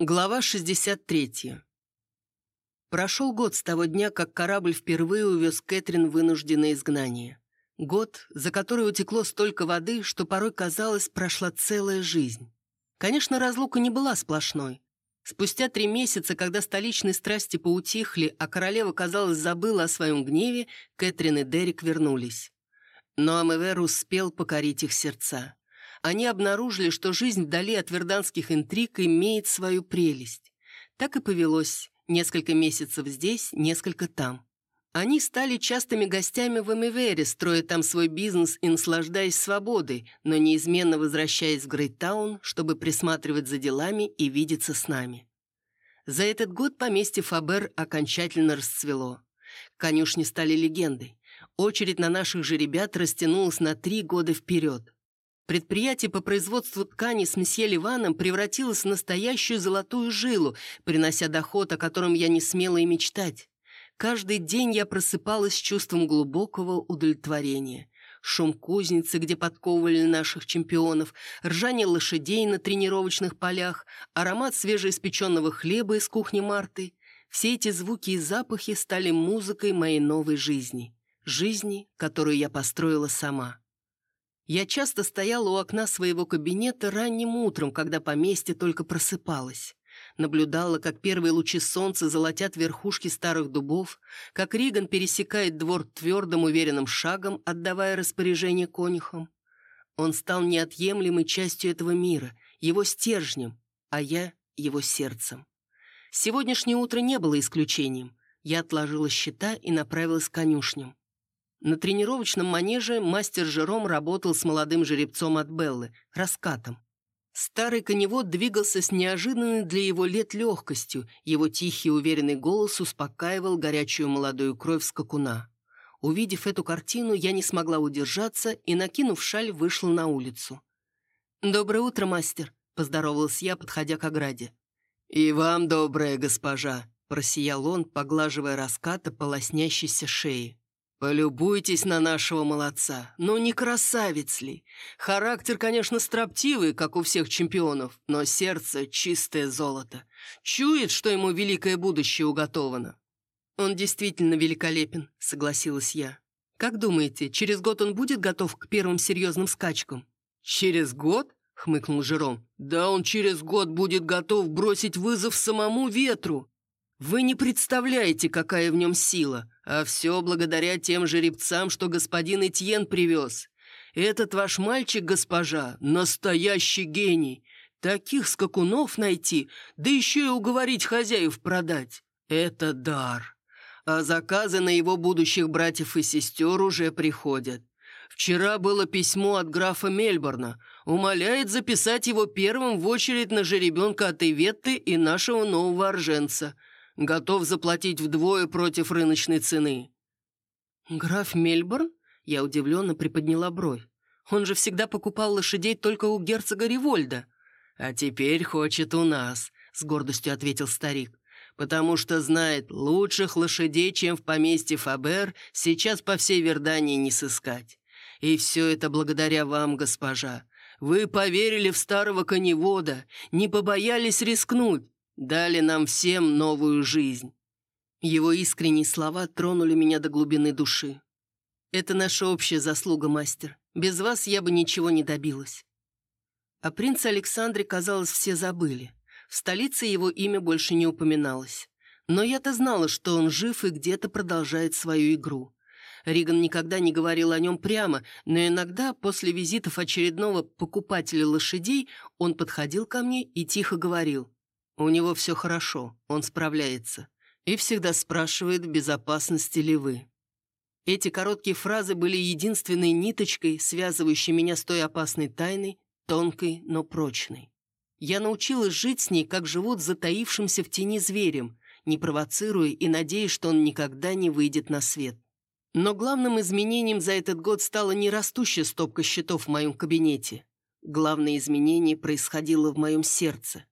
Глава 63. Прошел год с того дня, как корабль впервые увез Кэтрин в вынужденное изгнание. Год, за который утекло столько воды, что порой казалось, прошла целая жизнь. Конечно, разлука не была сплошной. Спустя три месяца, когда столичные страсти поутихли, а королева, казалось, забыла о своем гневе, Кэтрин и Дерек вернулись. Но Амевер успел покорить их сердца они обнаружили, что жизнь вдали от верданских интриг имеет свою прелесть. Так и повелось. Несколько месяцев здесь, несколько там. Они стали частыми гостями в Эмивере, строя там свой бизнес и наслаждаясь свободой, но неизменно возвращаясь в Грейтаун, чтобы присматривать за делами и видеться с нами. За этот год поместье Фабер окончательно расцвело. Конюшни стали легендой. Очередь на наших же ребят растянулась на три года вперед. Предприятие по производству ткани с месье Ливаном превратилось в настоящую золотую жилу, принося доход, о котором я не смела и мечтать. Каждый день я просыпалась с чувством глубокого удовлетворения. Шум кузницы, где подковывали наших чемпионов, ржание лошадей на тренировочных полях, аромат свежеиспеченного хлеба из кухни Марты. Все эти звуки и запахи стали музыкой моей новой жизни. Жизни, которую я построила сама. Я часто стояла у окна своего кабинета ранним утром, когда поместье только просыпалось. Наблюдала, как первые лучи солнца золотят верхушки старых дубов, как Риган пересекает двор твердым уверенным шагом, отдавая распоряжение конюхам. Он стал неотъемлемой частью этого мира, его стержнем, а я — его сердцем. Сегодняшнее утро не было исключением. Я отложила счета и направилась к конюшням. На тренировочном манеже мастер Жером работал с молодым жеребцом от Беллы, раскатом. Старый коневод двигался с неожиданной для его лет легкостью, его тихий уверенный голос успокаивал горячую молодую кровь скакуна. Увидев эту картину, я не смогла удержаться и, накинув шаль, вышла на улицу. «Доброе утро, мастер», — поздоровалась я, подходя к ограде. «И вам доброе, госпожа», — просиял он, поглаживая раската по лоснящейся шее. «Полюбуйтесь на нашего молодца. Ну не красавец ли? Характер, конечно, строптивый, как у всех чемпионов, но сердце — чистое золото. Чует, что ему великое будущее уготовано». «Он действительно великолепен», — согласилась я. «Как думаете, через год он будет готов к первым серьезным скачкам?» «Через год?» — хмыкнул Жером. «Да он через год будет готов бросить вызов самому ветру. Вы не представляете, какая в нем сила, а все благодаря тем жеребцам, что господин Этьен привез. Этот ваш мальчик, госпожа, настоящий гений. Таких скакунов найти, да еще и уговорить хозяев продать. Это дар. А заказы на его будущих братьев и сестер уже приходят. Вчера было письмо от графа Мельборна. Умоляет записать его первым в очередь на жеребенка от Иветты и нашего нового орженца – Готов заплатить вдвое против рыночной цены». «Граф Мельборн?» Я удивленно приподняла бровь. «Он же всегда покупал лошадей только у герцога Ривольда». «А теперь хочет у нас», — с гордостью ответил старик. «Потому что знает, лучших лошадей, чем в поместье Фабер, сейчас по всей Вердании не сыскать. И все это благодаря вам, госпожа. Вы поверили в старого коневода, не побоялись рискнуть дали нам всем новую жизнь». Его искренние слова тронули меня до глубины души. «Это наша общая заслуга, мастер. Без вас я бы ничего не добилась». О принце Александре, казалось, все забыли. В столице его имя больше не упоминалось. Но я-то знала, что он жив и где-то продолжает свою игру. Риган никогда не говорил о нем прямо, но иногда, после визитов очередного покупателя лошадей, он подходил ко мне и тихо говорил – у него все хорошо, он справляется. И всегда спрашивает, в безопасности ли вы. Эти короткие фразы были единственной ниточкой, связывающей меня с той опасной тайной, тонкой, но прочной. Я научилась жить с ней, как живут затаившимся в тени зверем, не провоцируя и надеясь, что он никогда не выйдет на свет. Но главным изменением за этот год стала не растущая стопка счетов в моем кабинете. Главное изменение происходило в моем сердце.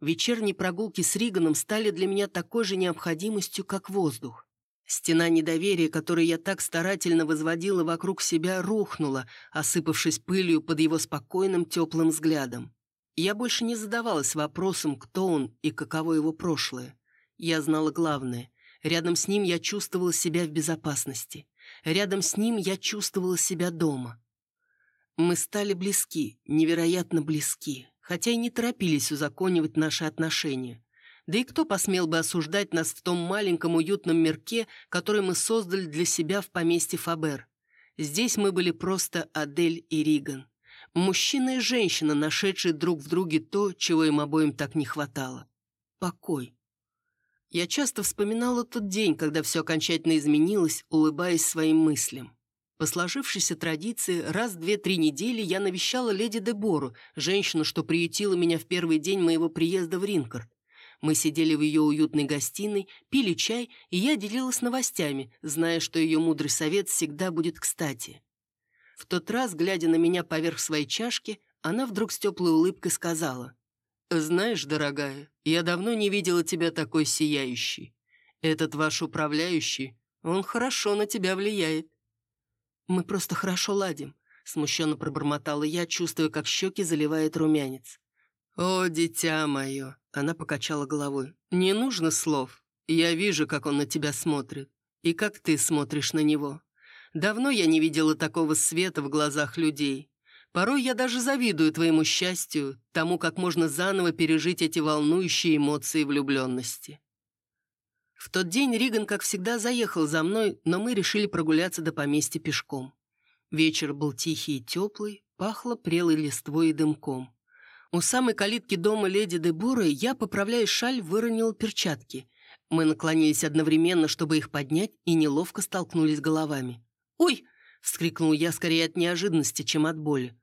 Вечерние прогулки с Риганом стали для меня такой же необходимостью, как воздух. Стена недоверия, которую я так старательно возводила вокруг себя, рухнула, осыпавшись пылью под его спокойным теплым взглядом. Я больше не задавалась вопросом, кто он и каково его прошлое. Я знала главное. Рядом с ним я чувствовала себя в безопасности. Рядом с ним я чувствовала себя дома. Мы стали близки, невероятно близки, хотя и не торопились узаконивать наши отношения. Да и кто посмел бы осуждать нас в том маленьком уютном мирке, который мы создали для себя в поместье Фабер? Здесь мы были просто Адель и Риган. Мужчина и женщина, нашедшие друг в друге то, чего им обоим так не хватало. Покой. Я часто вспоминала тот день, когда все окончательно изменилось, улыбаясь своим мыслям. По сложившейся традиции, раз в две-три недели я навещала леди Дебору, женщину, что приютила меня в первый день моего приезда в Ринкард. Мы сидели в ее уютной гостиной, пили чай, и я делилась новостями, зная, что ее мудрый совет всегда будет кстати. В тот раз, глядя на меня поверх своей чашки, она вдруг с теплой улыбкой сказала, «Знаешь, дорогая, я давно не видела тебя такой сияющей. Этот ваш управляющий, он хорошо на тебя влияет». «Мы просто хорошо ладим», — смущенно пробормотала я, чувствуя, как щеки заливает румянец. «О, дитя мое!» — она покачала головой. «Не нужно слов. Я вижу, как он на тебя смотрит. И как ты смотришь на него. Давно я не видела такого света в глазах людей. Порой я даже завидую твоему счастью, тому, как можно заново пережить эти волнующие эмоции влюбленности. В тот день Риган, как всегда, заехал за мной, но мы решили прогуляться до поместья пешком. Вечер был тихий и теплый, пахло прелой листвой и дымком. У самой калитки дома леди Деборы я, поправляя шаль, выронил перчатки. Мы наклонились одновременно, чтобы их поднять, и неловко столкнулись головами. «Ой!» — вскрикнул я скорее от неожиданности, чем от боли.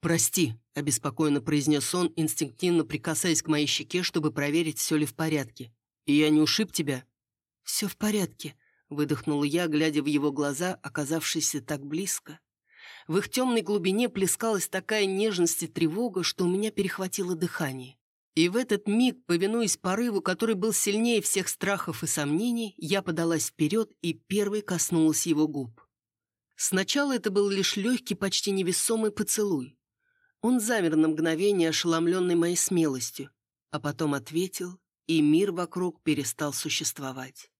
«Прости», — обеспокоенно произнес он, инстинктивно прикасаясь к моей щеке, чтобы проверить, все ли в порядке. «И я не ушиб тебя?» «Все в порядке», — выдохнула я, глядя в его глаза, оказавшиеся так близко. В их темной глубине плескалась такая нежность и тревога, что у меня перехватило дыхание. И в этот миг, повинуясь порыву, который был сильнее всех страхов и сомнений, я подалась вперед и первой коснулась его губ. Сначала это был лишь легкий, почти невесомый поцелуй. Он замер на мгновение, ошеломленный моей смелостью, а потом ответил, и мир вокруг перестал существовать.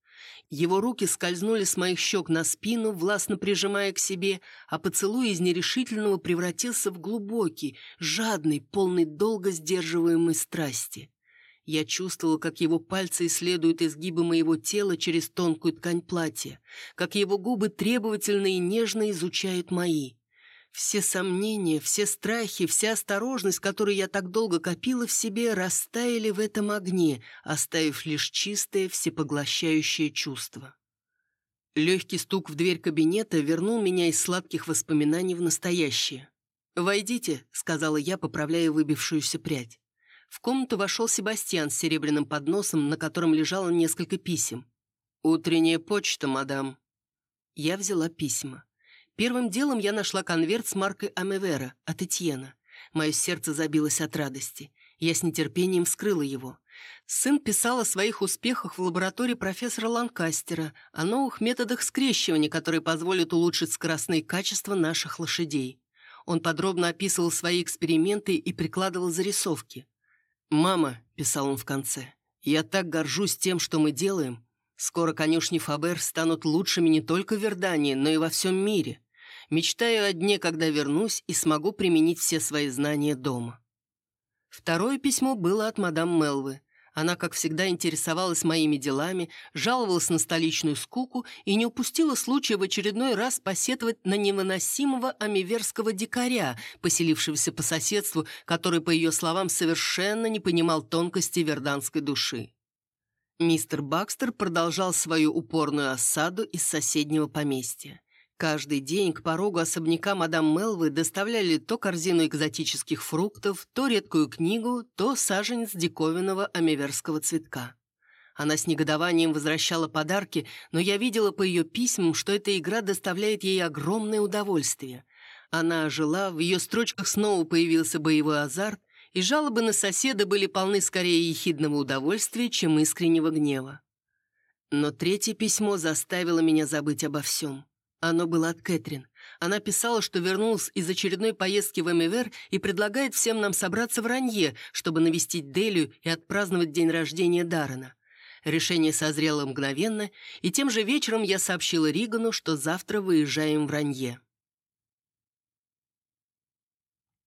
Его руки скользнули с моих щек на спину, властно прижимая к себе, а поцелуй из нерешительного превратился в глубокий, жадный, полный долго сдерживаемой страсти. Я чувствовала, как его пальцы исследуют изгибы моего тела через тонкую ткань платья, как его губы требовательно и нежно изучают мои. Все сомнения, все страхи, вся осторожность, которую я так долго копила в себе, растаяли в этом огне, оставив лишь чистое, всепоглощающее чувство. Легкий стук в дверь кабинета вернул меня из сладких воспоминаний в настоящее. «Войдите», — сказала я, поправляя выбившуюся прядь. В комнату вошел Себастьян с серебряным подносом, на котором лежало несколько писем. «Утренняя почта, мадам». Я взяла письма. Первым делом я нашла конверт с маркой Амевера от Этьена. Мое сердце забилось от радости. Я с нетерпением вскрыла его. Сын писал о своих успехах в лаборатории профессора Ланкастера, о новых методах скрещивания, которые позволят улучшить скоростные качества наших лошадей. Он подробно описывал свои эксперименты и прикладывал зарисовки. «Мама», — писал он в конце, — «я так горжусь тем, что мы делаем. Скоро конюшни Фабер станут лучшими не только в Вердании, но и во всем мире. Мечтаю о дне, когда вернусь и смогу применить все свои знания дома». Второе письмо было от мадам Мелвы. Она, как всегда, интересовалась моими делами, жаловалась на столичную скуку и не упустила случая в очередной раз посетовать на невыносимого амиверского дикаря, поселившегося по соседству, который, по ее словам, совершенно не понимал тонкости верданской души. Мистер Бакстер продолжал свою упорную осаду из соседнего поместья. Каждый день к порогу особняка мадам Мелвы доставляли то корзину экзотических фруктов, то редкую книгу, то саженец диковинного амиверского цветка. Она с негодованием возвращала подарки, но я видела по ее письмам, что эта игра доставляет ей огромное удовольствие. Она ожила, в ее строчках снова появился боевой азарт, и жалобы на соседа были полны скорее ехидного удовольствия, чем искреннего гнева. Но третье письмо заставило меня забыть обо всем. Оно было от Кэтрин. она писала, что вернулась из очередной поездки в МВР и предлагает всем нам собраться в Ранье, чтобы навестить Делию и отпраздновать день рождения Даррена. Решение созрело мгновенно, и тем же вечером я сообщила Ригану, что завтра выезжаем в Ранье.